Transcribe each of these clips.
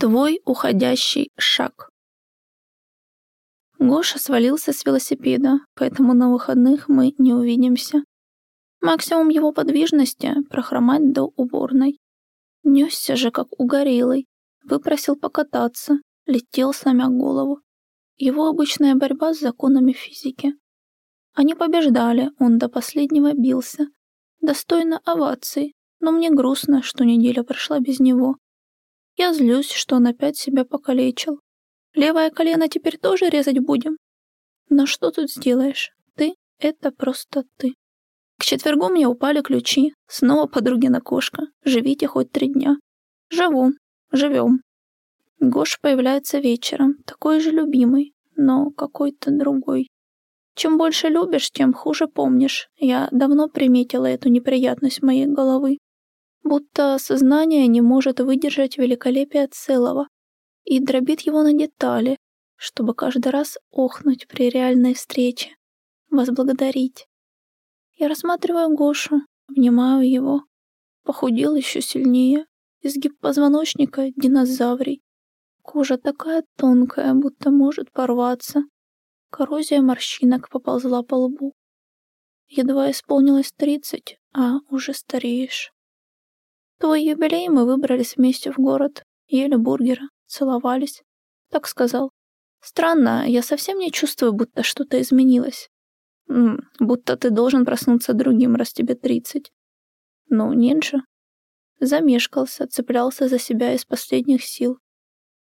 Твой уходящий шаг. Гоша свалился с велосипеда, поэтому на выходных мы не увидимся. Максимум его подвижности — прохромать до уборной. Несся же, как угорелый, выпросил покататься, летел, сломя голову. Его обычная борьба с законами физики. Они побеждали, он до последнего бился. Достойно оваций, но мне грустно, что неделя прошла без него. Я злюсь, что он опять себя покалечил. Левое колено теперь тоже резать будем? Но что тут сделаешь? Ты — это просто ты. К четвергу мне упали ключи. Снова подругина кошка. Живите хоть три дня. Живу. Живем. Гош появляется вечером, такой же любимый, но какой-то другой. Чем больше любишь, тем хуже помнишь. Я давно приметила эту неприятность моей головы будто сознание не может выдержать великолепие целого и дробит его на детали, чтобы каждый раз охнуть при реальной встрече, возблагодарить. Я рассматриваю Гошу, внимаю его. Похудел еще сильнее, изгиб позвоночника динозаврий. Кожа такая тонкая, будто может порваться. Коррозия морщинок поползла по лбу. Едва исполнилось тридцать, а уже стареешь. Твой юбилей мы выбрались вместе в город, ели бургеры, целовались. Так сказал. Странно, я совсем не чувствую, будто что-то изменилось. М -м, будто ты должен проснуться другим, раз тебе тридцать. Ну, нет же. Замешкался, цеплялся за себя из последних сил.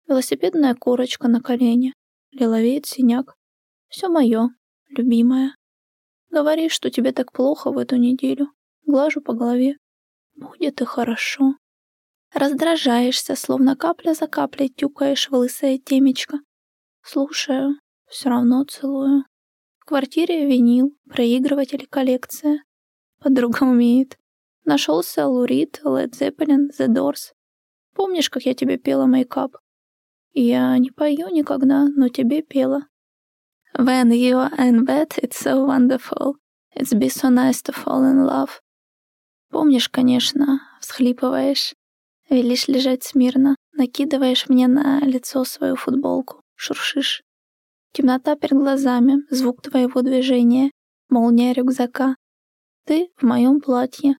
Велосипедная корочка на колене. Лиловеет синяк. Все мое, любимое. Говори, что тебе так плохо в эту неделю. Глажу по голове. Будет и хорошо. Раздражаешься, словно капля за каплей тюкаешь в лысое темечко. Слушаю, все равно целую. В квартире винил, проигрыватель коллекция. Подруга умеет. Нашелся Лурид, Led Zeppelin, The Doors. Помнишь, как я тебе пела мейкап? Я не пою никогда, но тебе пела. When you are in bed, it's so wonderful. It's be so nice to fall in love. Помнишь, конечно, всхлипываешь, велишь лежать смирно, накидываешь мне на лицо свою футболку, шуршишь. Темнота перед глазами, звук твоего движения, молния рюкзака. Ты в моем платье.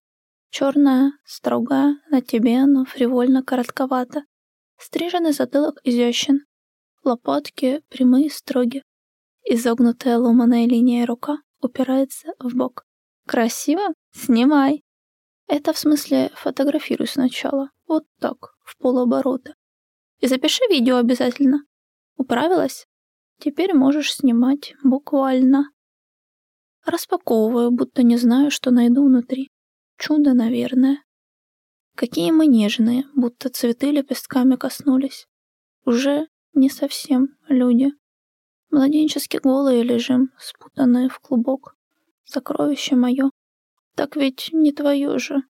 Черная, строгая, на тебе но фривольно коротковато. Стриженный затылок изящен. Лопатки прямые, строги. Изогнутая ломаная линия рука упирается в бок. Красиво? Снимай. Это в смысле фотографируй сначала. Вот так, в полоборота. И запиши видео обязательно. Управилась? Теперь можешь снимать буквально. Распаковываю, будто не знаю, что найду внутри. Чудо, наверное. Какие мы нежные, будто цветы лепестками коснулись. Уже не совсем люди. Младенчески голые лежим, спутанные в клубок. Сокровище мое. Так ведь не твое же.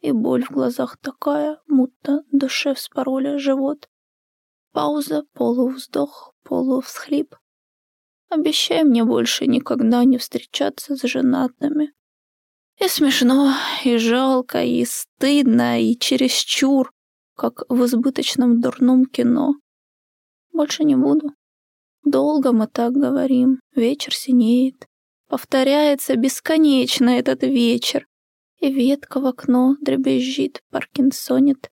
И боль в глазах такая, будто душе вспороли живот. Пауза, полувздох, полувсхлип. Обещай мне больше никогда не встречаться с женатыми. И смешно, и жалко, и стыдно, и чересчур, как в избыточном дурном кино. Больше не буду. Долго мы так говорим, вечер синеет, Повторяется бесконечно этот вечер. И ветка в окно дребезжит, паркинсонит.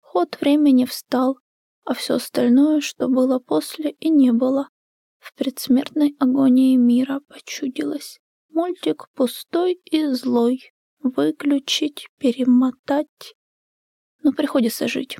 Ход времени встал, а все остальное, что было после, и не было. В предсмертной агонии мира почудилось. Мультик пустой и злой. Выключить, перемотать. Но приходится жить.